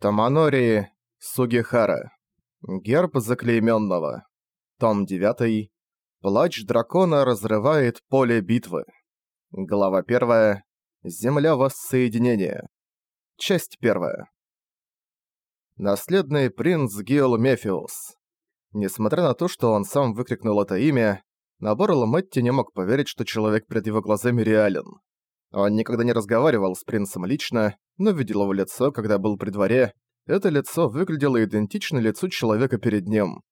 Таманори Сугихара. Герб заклейменного. Том 9. Плач дракона разрывает поле битвы. Глава 1. Земля воссоединения. Часть 1. Наследный принц Гил Мефиус. Несмотря на то, что он сам выкрикнул это имя, Наборл Мэтти не мог поверить, что человек перед его глазами реален. Он никогда не разговаривал с принцем лично, но видел его лицо, когда был при дворе. Это лицо выглядело идентично лицу человека перед ним.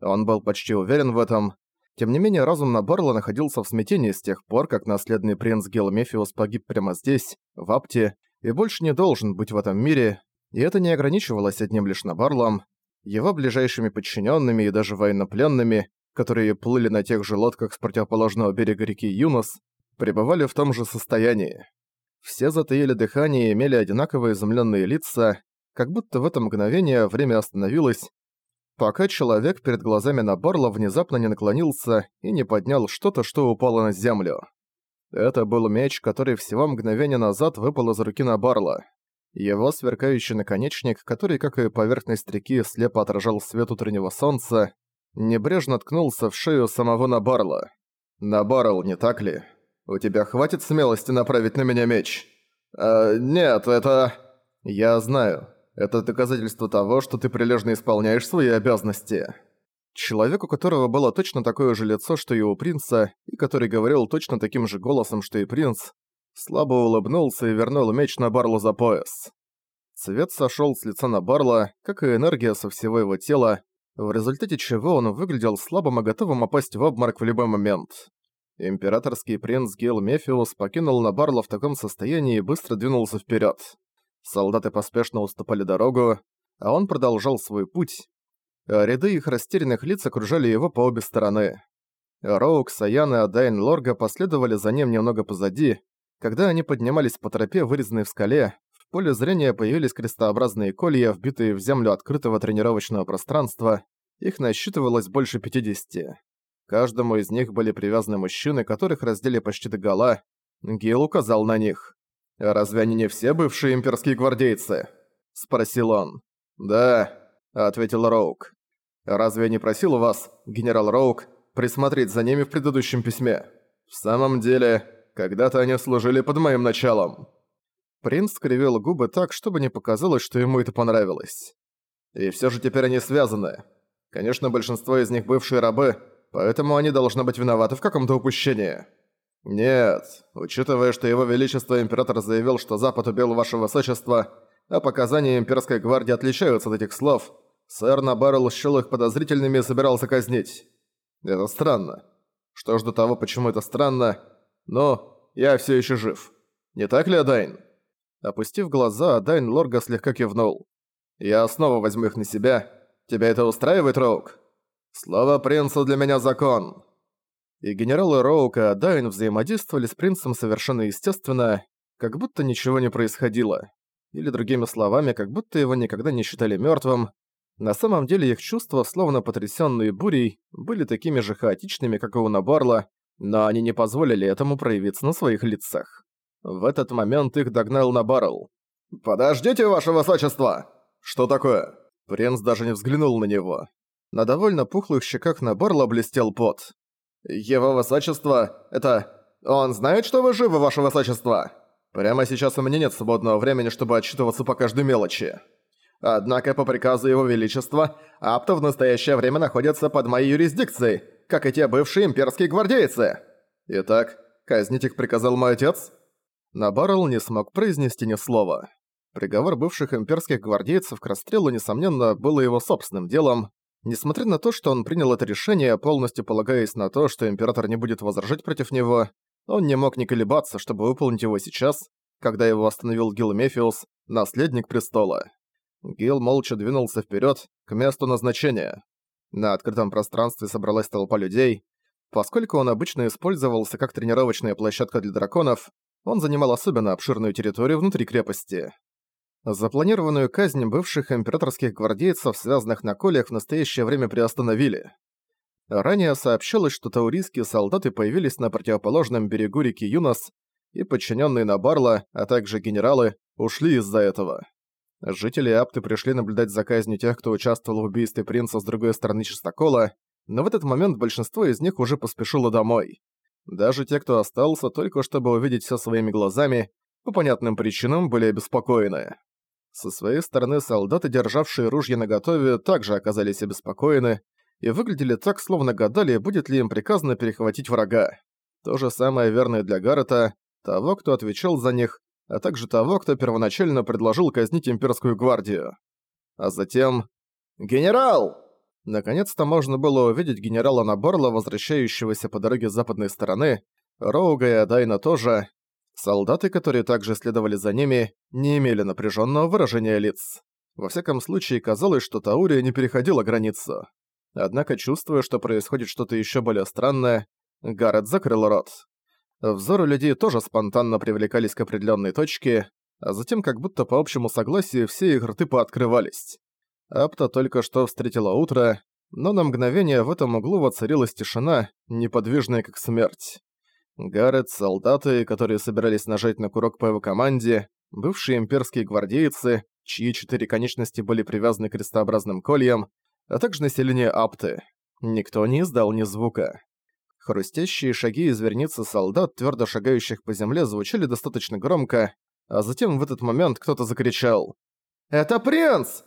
Он был почти уверен в этом. Тем не менее, разум Набарла находился в смятении с тех пор, как наследный принц Гелмефиус погиб прямо здесь, в Апте, и больше не должен быть в этом мире, и это не ограничивалось одним лишь Набарлом, его ближайшими подчиненными и даже военнопленными, которые плыли на тех же лодках с противоположного берега реки Юнос, пребывали в том же состоянии. Все затаили дыхание и имели одинаково изумленные лица, как будто в это мгновение время остановилось, пока человек перед глазами Набарла внезапно не наклонился и не поднял что-то, что упало на землю. Это был меч, который всего мгновение назад выпал из руки Набарла. Его сверкающий наконечник, который, как и поверхность реки, слепо отражал свет утреннего солнца, небрежно ткнулся в шею самого Набарла. «Набарл, не так ли?» У тебя хватит смелости направить на меня меч? А, нет, это... Я знаю. Это доказательство того, что ты прилежно исполняешь свои обязанности. Человек, у которого было точно такое же лицо, что и у принца, и который говорил точно таким же голосом, что и принц, слабо улыбнулся и вернул меч на Барлу за пояс. Цвет сошел с лица на Барла, как и энергия со всего его тела, в результате чего он выглядел слабым и готовым опасть в обморок в любой момент. Императорский принц Гил Мефиус покинул Набарло в таком состоянии и быстро двинулся вперед. Солдаты поспешно уступали дорогу, а он продолжал свой путь. ряды их растерянных лиц окружали его по обе стороны. Роук, Саян и Адайн Лорга последовали за ним немного позади. Когда они поднимались по тропе, вырезанной в скале, в поле зрения появились крестообразные колья, вбитые в землю открытого тренировочного пространства. Их насчитывалось больше 50. Каждому из них были привязаны мужчины, которых раздели почти до гола. Гил указал на них. «Разве они не все бывшие имперские гвардейцы?» – спросил он. «Да», – ответил Роук. «Разве я не просил вас, генерал Роук, присмотреть за ними в предыдущем письме? В самом деле, когда-то они служили под моим началом». Принц скривил губы так, чтобы не показалось, что ему это понравилось. «И всё же теперь они связаны. Конечно, большинство из них бывшие рабы, Поэтому они должны быть виноваты в каком-то упущении. Нет, учитывая, что его величество император заявил, что Запад убил ваше высочество, а показания имперской гвардии отличаются от этих слов, сэр Набаррелл счёл их подозрительными и собирался казнить. Это странно. Что ж до того, почему это странно, но я всё ещё жив. Не так ли, Адайн? Опустив глаза, Адайн Лорга слегка кивнул. «Я снова возьму их на себя. Тебя это устраивает, Роук?» «Слово принца для меня закон!» И генералы Роук и Адайн взаимодействовали с принцем совершенно естественно, как будто ничего не происходило. Или другими словами, как будто его никогда не считали мертвым. На самом деле их чувства, словно потрясенные бурей, были такими же хаотичными, как и у Набарла, но они не позволили этому проявиться на своих лицах. В этот момент их догнал Набарл. «Подождите, ваше высочество!» «Что такое?» Принц даже не взглянул на него. На довольно пухлых щеках Наборла блестел пот. «Его высочество, это... Он знает, что вы живы, ваше высочество? Прямо сейчас у меня нет свободного времени, чтобы отчитываться по каждой мелочи. Однако по приказу его величества, Апта в настоящее время находится под моей юрисдикцией, как и те бывшие имперские гвардейцы. Итак, казнить их приказал мой отец?» Набарл не смог произнести ни слова. Приговор бывших имперских гвардейцев к расстрелу, несомненно, было его собственным делом, Несмотря на то, что он принял это решение, полностью полагаясь на то, что император не будет возражать против него, он не мог не колебаться, чтобы выполнить его сейчас, когда его остановил Гил Мефиус, наследник престола. Гил молча двинулся вперед к месту назначения. На открытом пространстве собралась толпа людей. Поскольку он обычно использовался как тренировочная площадка для драконов, он занимал особенно обширную территорию внутри крепости. Запланированную казнь бывших императорских гвардейцев, связанных на колях, в настоящее время приостановили. Ранее сообщалось, что таурийские солдаты появились на противоположном берегу реки Юнос, и подчиненные Набарла, а также генералы, ушли из-за этого. Жители Апты пришли наблюдать за казнью тех, кто участвовал в убийстве принца с другой стороны Чистокола, но в этот момент большинство из них уже поспешило домой. Даже те, кто остался, только чтобы увидеть все своими глазами, по понятным причинам были обеспокоены. Со своей стороны солдаты, державшие ружья наготове, также оказались обеспокоены и выглядели так, словно гадали, будет ли им приказано перехватить врага. То же самое верно и для Гаррета, того, кто отвечал за них, а также того, кто первоначально предложил казнить имперскую гвардию. А затем... «Генерал!» Наконец-то можно было увидеть генерала Наборла, возвращающегося по дороге с западной стороны, Роуга и Адайна тоже. Солдаты, которые также следовали за ними, не имели напряженного выражения лиц. Во всяком случае, казалось, что Таурия не переходила границу. Однако, чувствуя, что происходит что-то еще более странное, Гаррет закрыл рот. Взоры людей тоже спонтанно привлекались к определенной точке, а затем как будто по общему согласию все их рты пооткрывались. Апта только что встретила утро, но на мгновение в этом углу воцарилась тишина, неподвижная как смерть. Гаррет, солдаты, которые собирались нажать на курок по его команде, бывшие имперские гвардейцы, чьи четыре конечности были привязаны крестообразным кольям, а также население Апты. Никто не издал ни звука. Хрустящие шаги из верницы солдат, твердо шагающих по земле, звучали достаточно громко, а затем в этот момент кто-то закричал «Это принц!»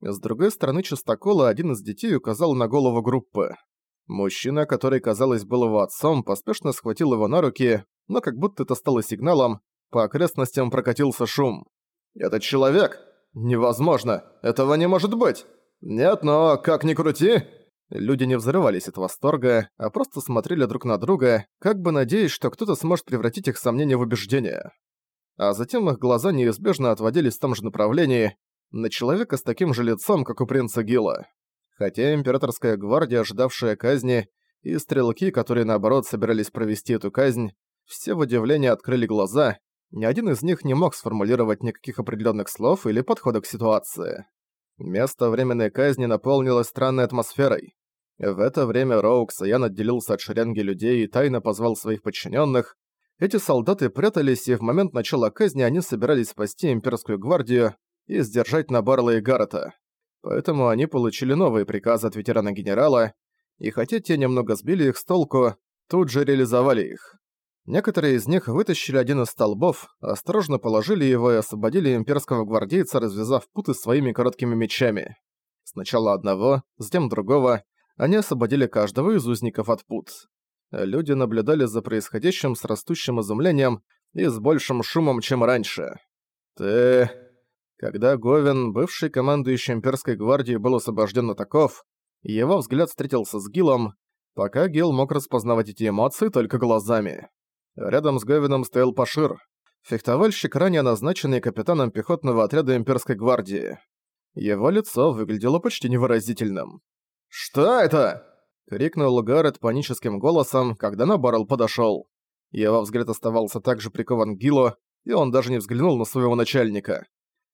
С другой стороны частокола один из детей указал на голову группы. Мужчина, который, казалось, был его отцом, поспешно схватил его на руки, но как будто это стало сигналом, по окрестностям прокатился шум. «Этот человек? Невозможно! Этого не может быть! Нет, но как ни крути!» Люди не взрывались от восторга, а просто смотрели друг на друга, как бы надеясь, что кто-то сможет превратить их сомнения в убеждение. А затем их глаза неизбежно отводились в том же направлении, на человека с таким же лицом, как у принца Гила. Хотя императорская гвардия, ожидавшая казни, и стрелки, которые наоборот собирались провести эту казнь, все в удивлении открыли глаза, ни один из них не мог сформулировать никаких определенных слов или подхода к ситуации. Место временной казни наполнилось странной атмосферой. В это время Роук Саян отделился от шеренги людей и тайно позвал своих подчиненных. Эти солдаты прятались, и в момент начала казни они собирались спасти имперскую гвардию и сдержать Набарла и Гаррета. Поэтому они получили новые приказы от ветерана-генерала, и хотя те немного сбили их с толку, тут же реализовали их. Некоторые из них вытащили один из столбов, осторожно положили его и освободили имперского гвардейца, развязав путы своими короткими мечами. Сначала одного, затем другого, они освободили каждого из узников от пут. Люди наблюдали за происходящим с растущим изумлением и с большим шумом, чем раньше. «Ты...» Когда Говен, бывший командующий имперской гвардией, был освобожден от оков, его взгляд встретился с Гилом, пока Гил мог распознавать эти эмоции только глазами. Рядом с Говином стоял Пашир, фехтовальщик, ранее назначенный капитаном пехотного отряда имперской гвардии. Его лицо выглядело почти невыразительным. «Что это?» — крикнул Гаррет паническим голосом, когда Набарл подошёл. Его взгляд оставался также прикован к Гилу, и он даже не взглянул на своего начальника.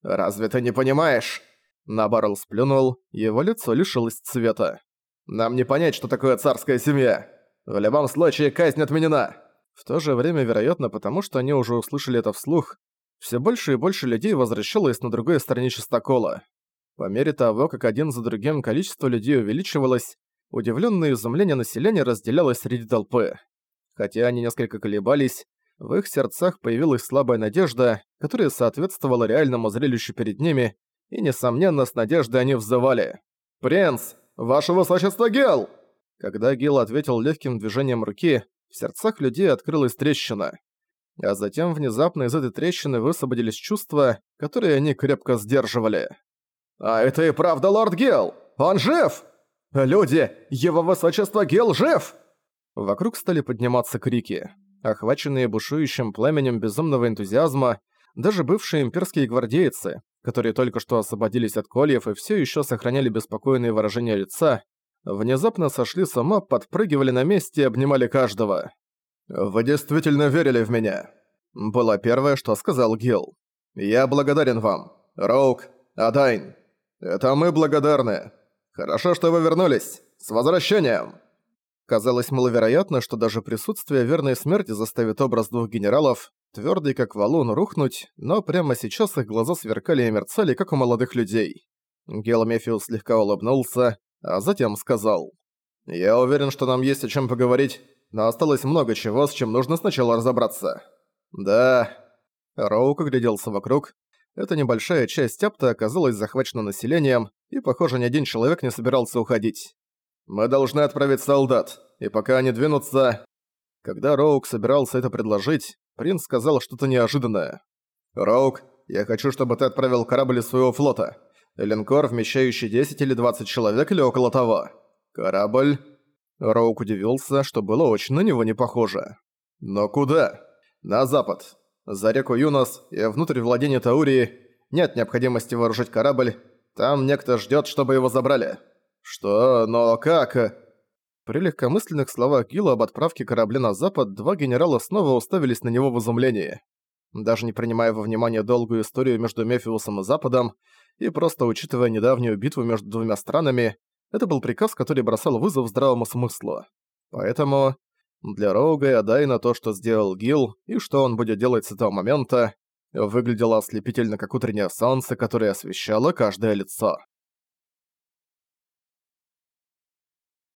«Разве ты не понимаешь?» Набарл сплюнул, его лицо лишилось цвета. «Нам не понять, что такое царская семья. В любом случае, казнь отменена!» В то же время, вероятно, потому что они уже услышали это вслух, все больше и больше людей возвращалось на другой стороне частокола. По мере того, как один за другим количество людей увеличивалось, удивленное изумление населения разделялось среди толпы. Хотя они несколько колебались, в их сердцах появилась слабая надежда, которая соответствовала реальному зрелищу перед ними, и, несомненно, с надеждой они взывали. «Принц! Ваше высочество Гел!» Когда Гил ответил легким движением руки, в сердцах людей открылась трещина. А затем внезапно из этой трещины высвободились чувства, которые они крепко сдерживали. «А это и правда лорд Гел! Он жив! Люди, его высочество Гел жив!» Вокруг стали подниматься крики. Охваченные бушующим пламенем безумного энтузиазма, даже бывшие имперские гвардейцы, которые только что освободились от кольев и все еще сохраняли беспокойные выражения лица, внезапно сошли с ума, подпрыгивали на месте и обнимали каждого. «Вы действительно верили в меня?» Было первое, что сказал Гил. «Я благодарен вам. Роук, Адайн, «Это мы благодарны. Хорошо, что вы вернулись. С возвращением!» Казалось маловероятно, что даже присутствие верной смерти заставит образ двух генералов, твердый как валун, рухнуть, но прямо сейчас их глаза сверкали и мерцали, как у молодых людей. Геомефиус слегка улыбнулся, а затем сказал. «Я уверен, что нам есть о чем поговорить, но осталось много чего, с чем нужно сначала разобраться». «Да...» Роук огляделся вокруг. Эта небольшая часть Апта оказалась захвачена населением, и, похоже, ни один человек не собирался уходить. «Мы должны отправить солдат, и пока они двинутся...» Когда Роук собирался это предложить, принц сказал что-то неожиданное. «Роук, я хочу, чтобы ты отправил корабль из своего флота. Линкор, вмещающий 10 или 20 человек или около того. Корабль...» Роук удивился, что было очень на него не похоже. «Но куда?» «На запад. За реку Юнос и внутрь владения Таурии нет необходимости вооружить корабль. Там некто ждет, чтобы его забрали». «Что? Но как?» При легкомысленных словах Гила об отправке корабля на запад, два генерала снова уставились на него в изумлении. Даже не принимая во внимание долгую историю между Мефиусом и Западом, и просто учитывая недавнюю битву между двумя странами, это был приказ, который бросал вызов здравому смыслу. Поэтому для Роуга и Адайна то, что сделал Гил, и что он будет делать с этого момента, выглядело ослепительно как утреннее солнце, которое освещало каждое лицо.